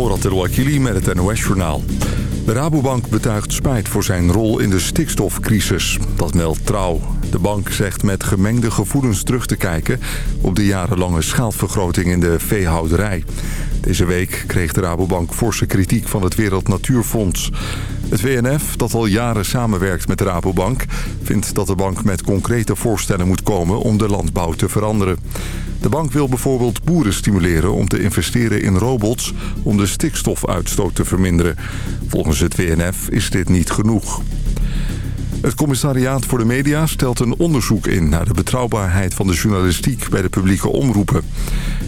Morat El met het NOS-journaal. De Rabobank betuigt spijt voor zijn rol in de stikstofcrisis. Dat meldt Trouw. De bank zegt met gemengde gevoelens terug te kijken... op de jarenlange schaalvergroting in de veehouderij. Deze week kreeg de Rabobank forse kritiek van het Wereld Natuurfonds. Het WNF, dat al jaren samenwerkt met de Rabobank... vindt dat de bank met concrete voorstellen moet komen om de landbouw te veranderen. De bank wil bijvoorbeeld boeren stimuleren om te investeren in robots... om de stikstofuitstoot te verminderen. Volgens het WNF is dit niet genoeg. Het commissariaat voor de media stelt een onderzoek in... naar de betrouwbaarheid van de journalistiek bij de publieke omroepen.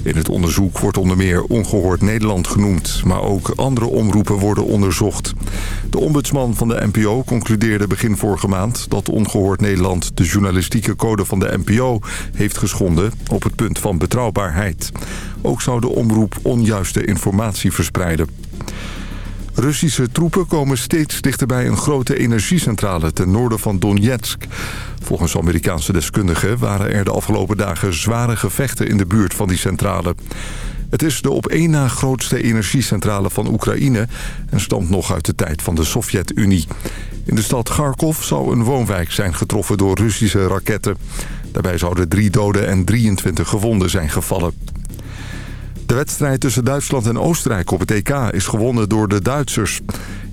In het onderzoek wordt onder meer Ongehoord Nederland genoemd... maar ook andere omroepen worden onderzocht. De ombudsman van de NPO concludeerde begin vorige maand... dat Ongehoord Nederland de journalistieke code van de NPO heeft geschonden... op het punt van betrouwbaarheid. Ook zou de omroep onjuiste informatie verspreiden. Russische troepen komen steeds dichterbij een grote energiecentrale ten noorden van Donetsk. Volgens Amerikaanse deskundigen waren er de afgelopen dagen zware gevechten in de buurt van die centrale. Het is de op één na grootste energiecentrale van Oekraïne en stamt nog uit de tijd van de Sovjet-Unie. In de stad Kharkov zou een woonwijk zijn getroffen door Russische raketten. Daarbij zouden drie doden en 23 gewonden zijn gevallen. De wedstrijd tussen Duitsland en Oostenrijk op het EK is gewonnen door de Duitsers.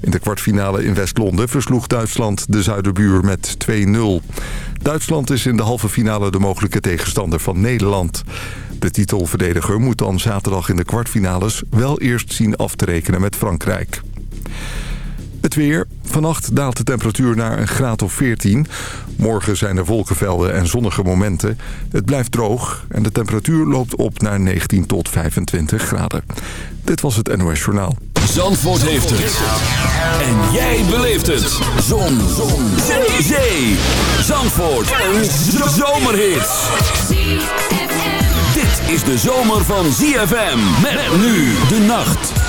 In de kwartfinale in West-Londen versloeg Duitsland de zuiderbuur met 2-0. Duitsland is in de halve finale de mogelijke tegenstander van Nederland. De titelverdediger moet dan zaterdag in de kwartfinales wel eerst zien af te rekenen met Frankrijk. Het weer. Vannacht daalt de temperatuur naar een graad of 14. Morgen zijn er wolkenvelden en zonnige momenten. Het blijft droog en de temperatuur loopt op naar 19 tot 25 graden. Dit was het NOS Journaal. Zandvoort heeft het. En jij beleeft het. Zon. Zon. Zee. Zee. Zandvoort. Een zomerhit. Dit is de zomer van ZFM. Met nu de nacht.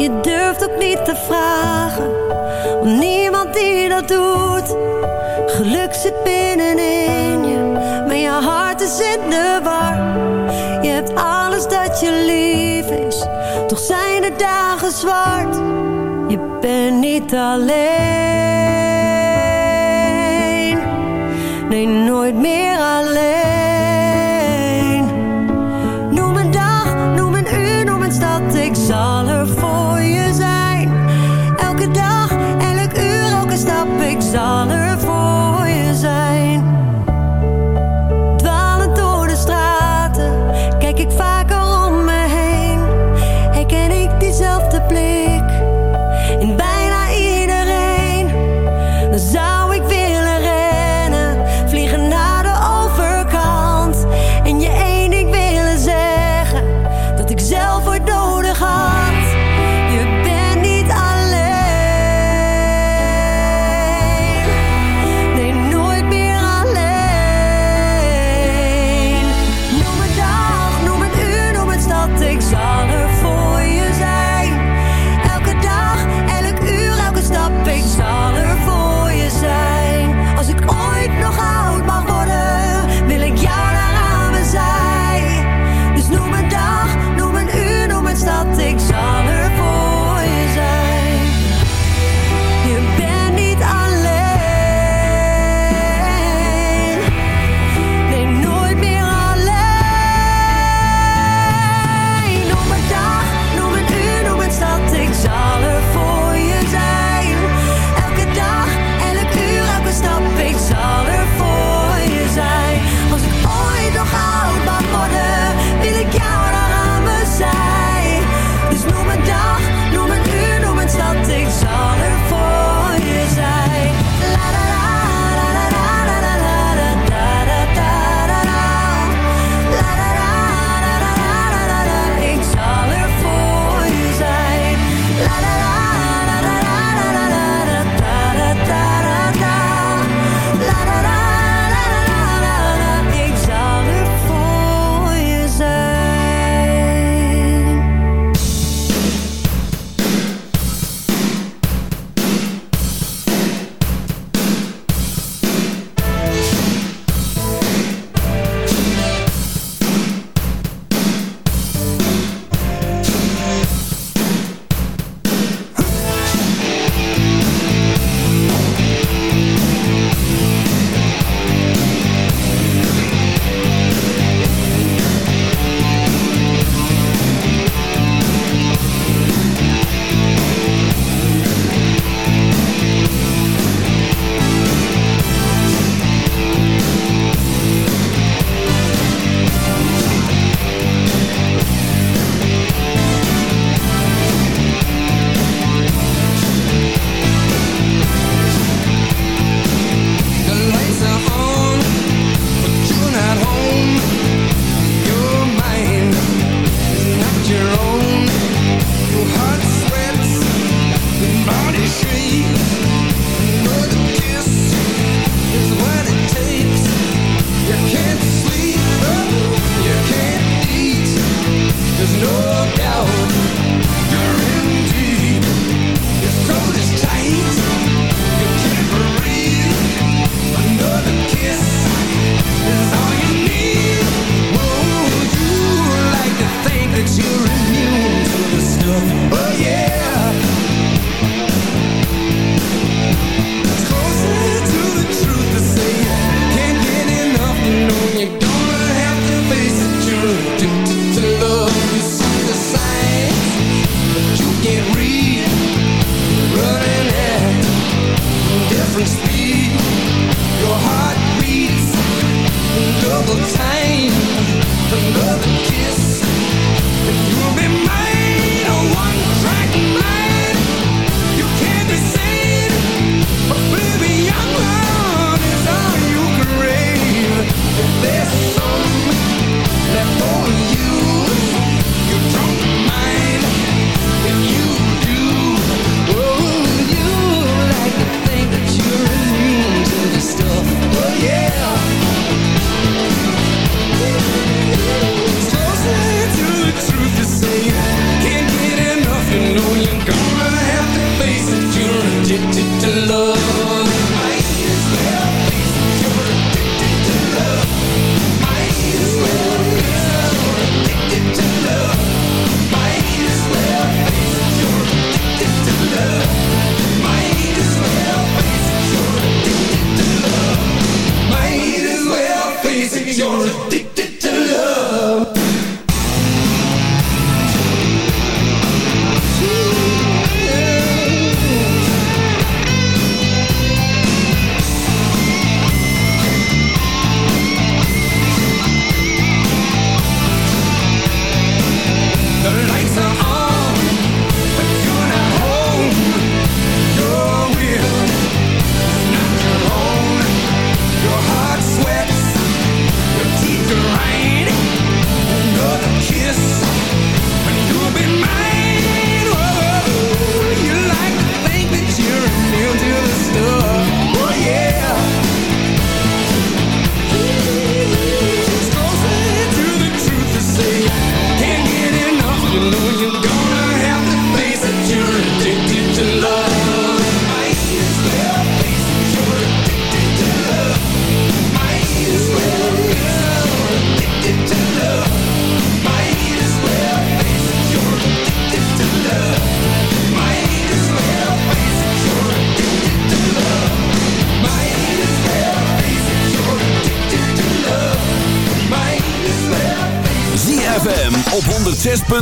Je durft ook niet te vragen. Want niemand die dat doet. Geluk zit binnenin je, maar je hart is in de war. Je hebt alles dat je lief is, toch zijn de dagen zwart. Je bent niet alleen, nee nooit meer alleen.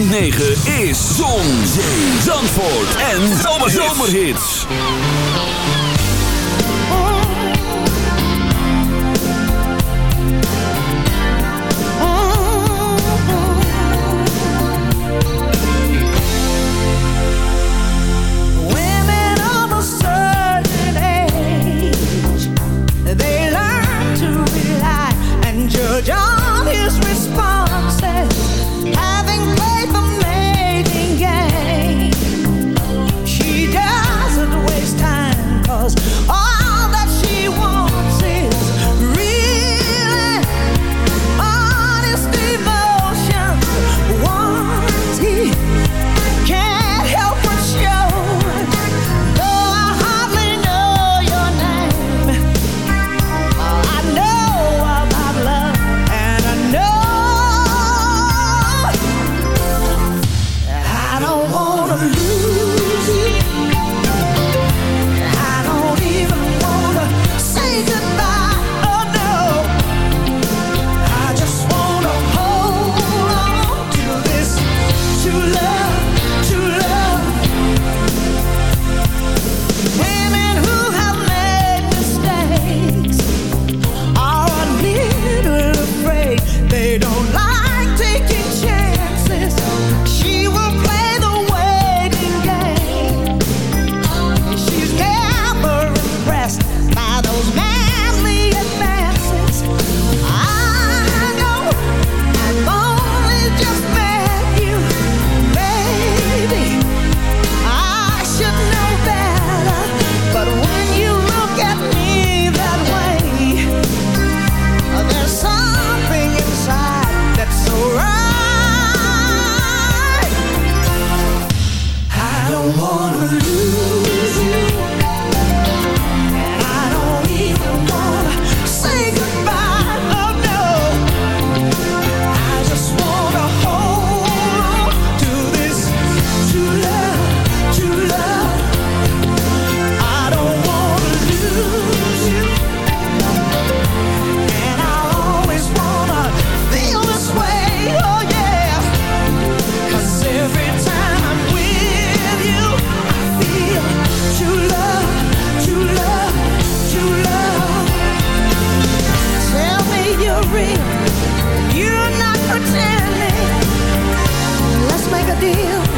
Is You're not pretending. Let's make a deal.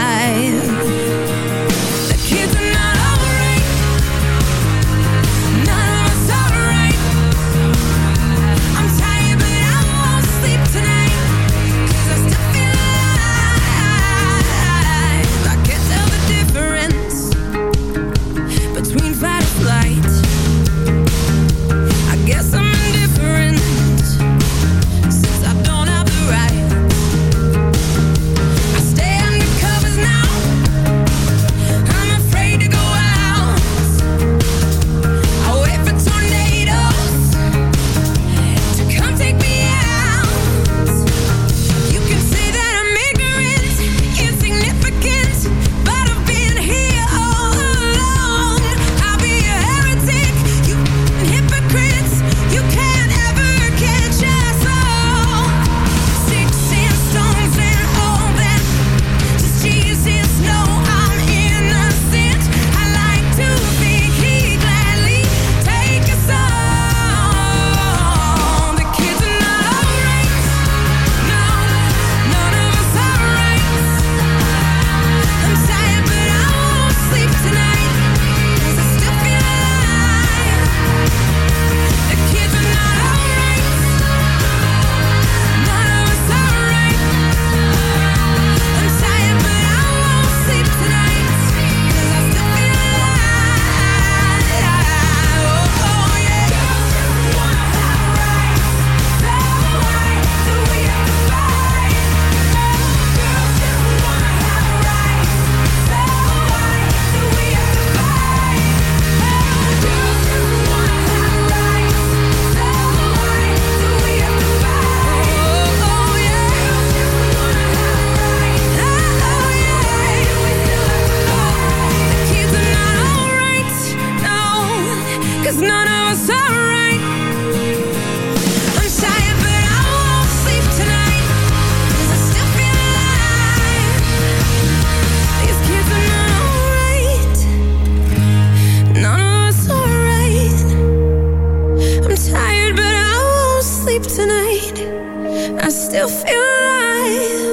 still feel alive.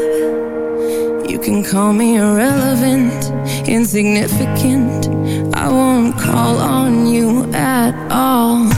You can call me irrelevant, insignificant. I won't call on you at all.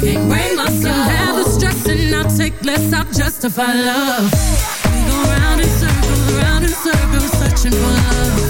Can't bring myself soul. Have the stress and I'll take less. I'll justify love. We go round in circles, round in circles, searching for love.